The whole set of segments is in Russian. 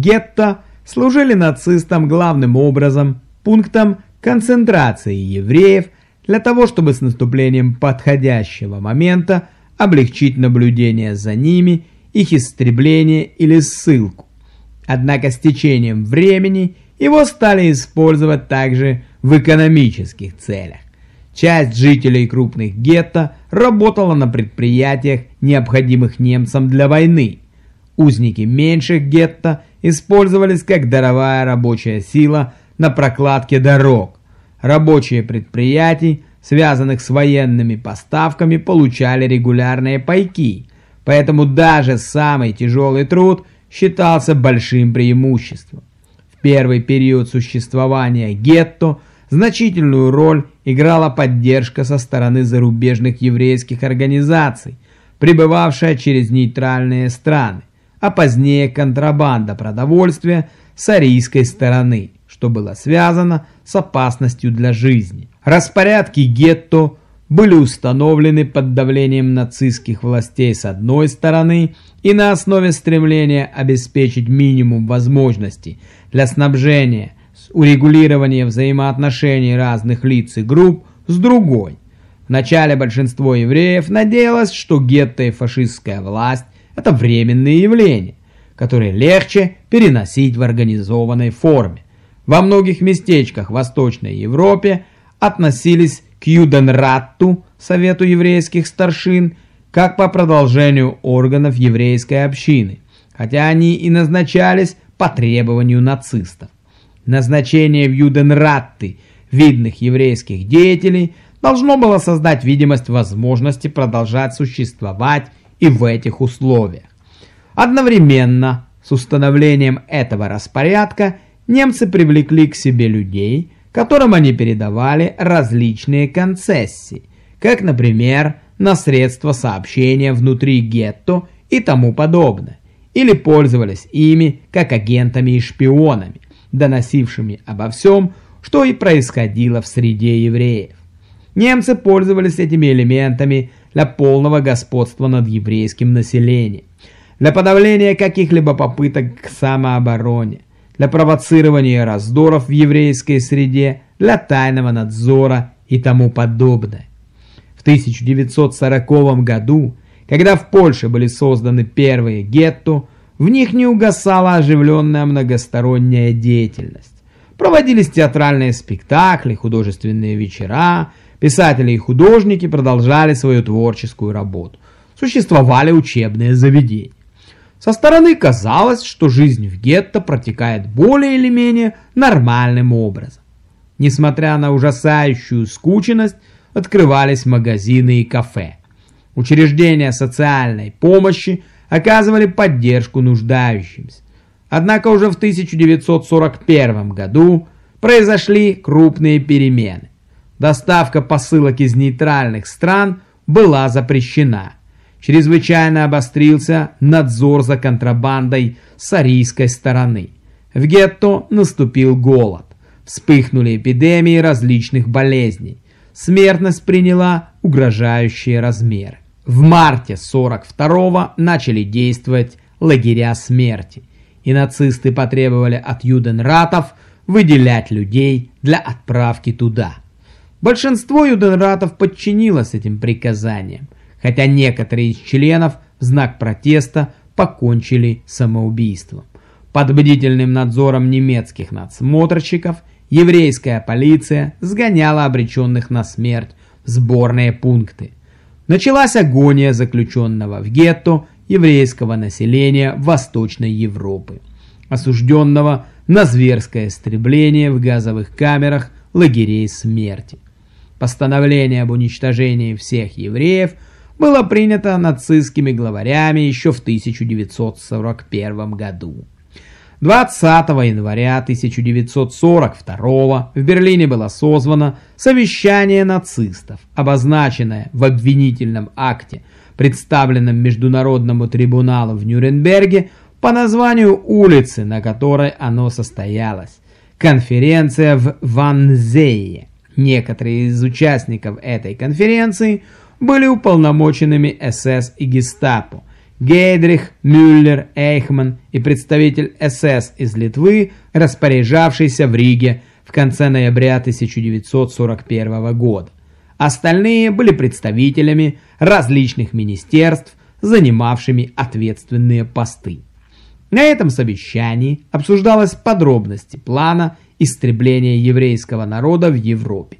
Гетто служили нацистам главным образом пунктом концентрации евреев для того, чтобы с наступлением подходящего момента облегчить наблюдение за ними, их истребление или ссылку. Однако с течением времени его стали использовать также в экономических целях. Часть жителей крупных гетто работала на предприятиях, необходимых немцам для войны. Узники меньших гетто использовались как даровая рабочая сила на прокладке дорог. Рабочие предприятий, связанных с военными поставками, получали регулярные пайки, поэтому даже самый тяжелый труд считался большим преимуществом. В первый период существования гетто значительную роль играла поддержка со стороны зарубежных еврейских организаций, прибывавшая через нейтральные страны, а позднее контрабанда продовольствия с арийской стороны, что было связано с опасностью для жизни. Распорядки гетто были установлены под давлением нацистских властей с одной стороны и на основе стремления обеспечить минимум возможностей для снабжения урегулирования взаимоотношений разных лиц и групп с другой. Вначале большинство евреев надеялось, что гетто и фашистская власть – это временные явления, которые легче переносить в организованной форме. Во многих местечках Восточной Европе относились к Юденратту, Совету еврейских старшин, как по продолжению органов еврейской общины, хотя они и назначались по требованию нацистов. Назначение в Юденратты видных еврейских деятелей должно было создать видимость возможности продолжать существовать и в этих условиях. Одновременно с установлением этого распорядка немцы привлекли к себе людей, которым они передавали различные концессии, как, например, на средства сообщения внутри гетто и тому подобное, или пользовались ими как агентами и шпионами, доносившими обо всем, что и происходило в среде евреев. Немцы пользовались этими элементами для полного господства над еврейским населением, для подавления каких-либо попыток к самообороне, для провоцирования раздоров в еврейской среде, для тайного надзора и тому подобное. В 1940 году, когда в Польше были созданы первые гетто, в них не угасала оживленная многосторонняя деятельность. Проводились театральные спектакли, художественные вечера, писатели и художники продолжали свою творческую работу. Существовали учебные заведения. Со стороны казалось, что жизнь в гетто протекает более или менее нормальным образом. Несмотря на ужасающую скученность, открывались магазины и кафе. Учреждения социальной помощи оказывали поддержку нуждающимся. Однако уже в 1941 году произошли крупные перемены. Доставка посылок из нейтральных стран была запрещена. Чрезвычайно обострился надзор за контрабандой с арийской стороны. В гетто наступил голод. Вспыхнули эпидемии различных болезней. Смертность приняла угрожающие размеры. В марте 42-го начали действовать лагеря смерти, и нацисты потребовали от юденратов выделять людей для отправки туда. Большинство юденратов подчинилось этим приказаниям, хотя некоторые из членов в знак протеста покончили самоубийством. Под бдительным надзором немецких надсмотрщиков еврейская полиция сгоняла обреченных на смерть в сборные пункты. Началась агония заключенного в гетто еврейского населения Восточной Европы, осужденного на зверское истребление в газовых камерах лагерей смерти. Постановление об уничтожении всех евреев было принято нацистскими главарями еще в 1941 году. 20 января 1942 в Берлине было созвано совещание нацистов, обозначенное в обвинительном акте, представленном Международному трибуналу в Нюрнберге по названию улицы, на которой оно состоялось. Конференция в Ванзее. Некоторые из участников этой конференции были уполномоченными СС и гестапо, Гейдрих, Мюллер, Эйхман и представитель СС из Литвы, распоряжавшийся в Риге в конце ноября 1941 года. Остальные были представителями различных министерств, занимавшими ответственные посты. На этом совещании обсуждалась подробности плана истребления еврейского народа в Европе.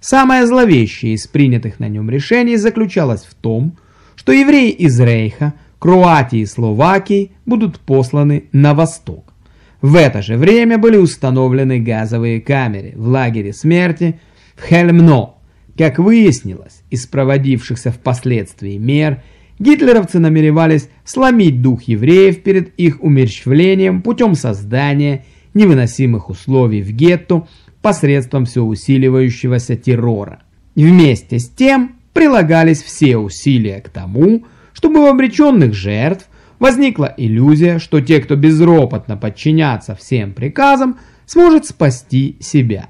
Самое зловещее из принятых на нем решений заключалось в том, что евреи из Рейха, Круатии и Словакии будут посланы на восток. В это же время были установлены газовые камеры в лагере смерти в Хельмно. Как выяснилось из проводившихся впоследствии мер, гитлеровцы намеревались сломить дух евреев перед их умерщвлением путем создания невыносимых условий в гетто посредством все усиливающегося террора. Вместе с тем прилагались все усилия к тому, чтобы у обреченных жертв возникла иллюзия, что те, кто безропотно подчинятся всем приказам, сможет спасти себя.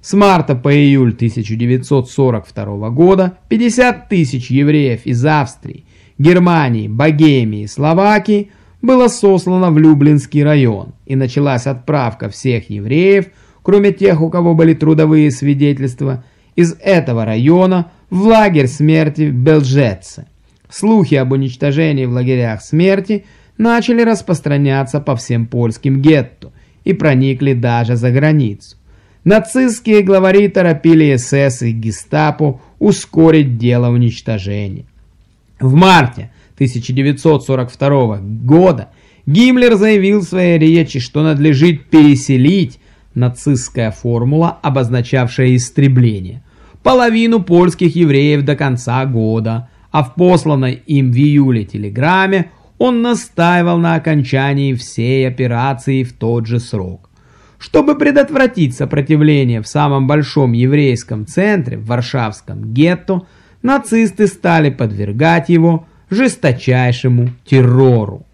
С марта по июль 1942 года 50 тысяч евреев из Австрии, Германии, Богемии, Словакии было сослано в Люблинский район и началась отправка всех евреев, кроме тех, у кого были трудовые свидетельства, из этого района в лагерь смерти в Белжетце. Слухи об уничтожении в лагерях смерти начали распространяться по всем польским гетто и проникли даже за границу. Нацистские главари торопили СС и гестапо ускорить дело уничтожения. В марте 1942 года Гиммлер заявил в своей речи, что надлежит переселить нацистская формула, обозначавшая истребление, половину польских евреев до конца года, а в посланной им в июле телеграмме он настаивал на окончании всей операции в тот же срок. Чтобы предотвратить сопротивление в самом большом еврейском центре, в Варшавском гетто, нацисты стали подвергать его жесточайшему террору.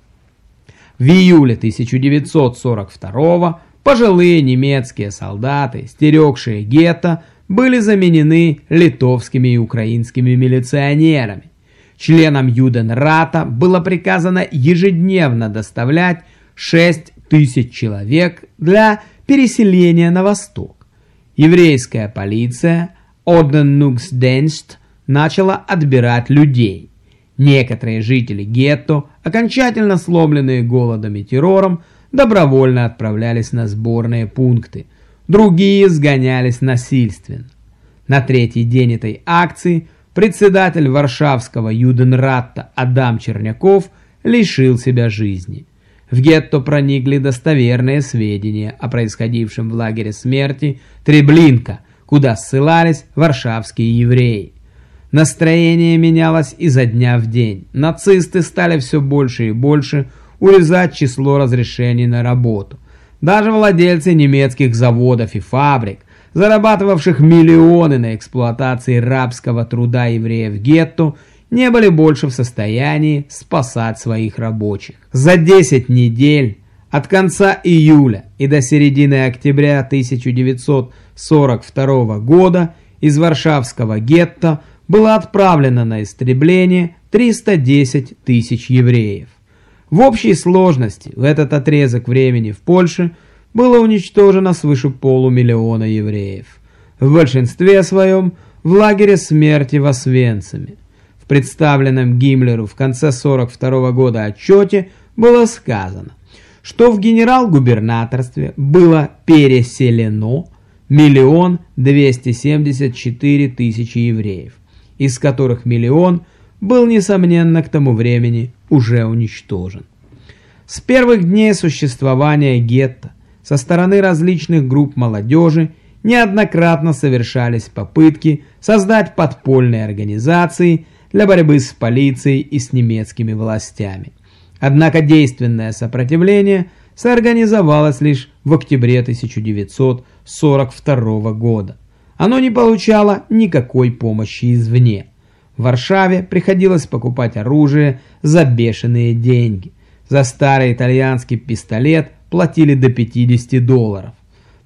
В июле 1942 пожилые немецкие солдаты, стерегшие гетто, были заменены литовскими и украинскими милиционерами. Членам Юденрата было приказано ежедневно доставлять 6 тысяч человек для переселения на восток. Еврейская полиция Оденнуксденст начала отбирать людей. Некоторые жители гетто, окончательно сломленные голодом и террором, добровольно отправлялись на сборные пункты – другие сгонялись насильственно. На третий день этой акции председатель Варшавского Юденратта Адам Черняков лишил себя жизни. В гетто проникли достоверные сведения о происходившем в лагере смерти Треблинка, куда ссылались варшавские евреи. Настроение менялось изо дня в день. Нацисты стали все больше и больше урезать число разрешений на работу – даже владельцы немецких заводов и фабрик, зарабатывавших миллионы на эксплуатации рабского труда евреев в гетто, не были больше в состоянии спасать своих рабочих. За 10 недель от конца июля и до середины октября 1942 года из Варшавского гетто было отправлено на истребление 310 тысяч евреев. В общей сложности в этот отрезок времени в Польше было уничтожено свыше полумиллиона евреев. В большинстве своем в лагере смерти в Освенциме. В представленном Гиммлеру в конце 42 года отчете было сказано, что в генерал-губернаторстве было переселено миллион двести семьдесят четыре тысячи евреев, из которых миллион был, несомненно, к тому времени уже уничтожен. С первых дней существования гетто со стороны различных групп молодежи неоднократно совершались попытки создать подпольные организации для борьбы с полицией и с немецкими властями. Однако действенное сопротивление соорганизовалось лишь в октябре 1942 года. Оно не получало никакой помощи извне. В Варшаве приходилось покупать оружие за бешеные деньги. За старый итальянский пистолет платили до 50 долларов.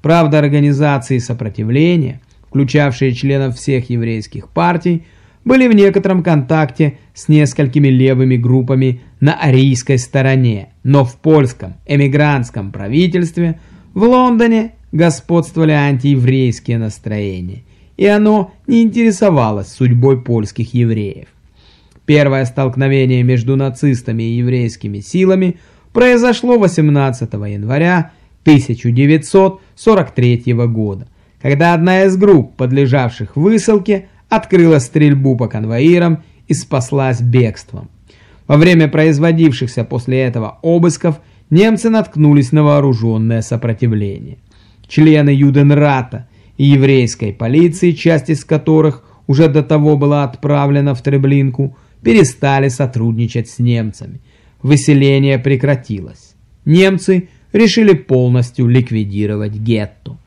Правда, организации сопротивления, включавшие членов всех еврейских партий, были в некотором контакте с несколькими левыми группами на арийской стороне, но в польском эмигрантском правительстве в Лондоне господствовали антиеврейские настроения, и оно не интересовалось судьбой польских евреев. Первое столкновение между нацистами и еврейскими силами произошло 18 января 1943 года, когда одна из групп, подлежавших высылке, открыла стрельбу по конвоирам и спаслась бегством. Во время производившихся после этого обысков немцы наткнулись на вооруженное сопротивление. Члены Юденрата и еврейской полиции, часть из которых уже до того была отправлена в Треблинку, перестали сотрудничать с немцами. Выселение прекратилось. Немцы решили полностью ликвидировать гетто.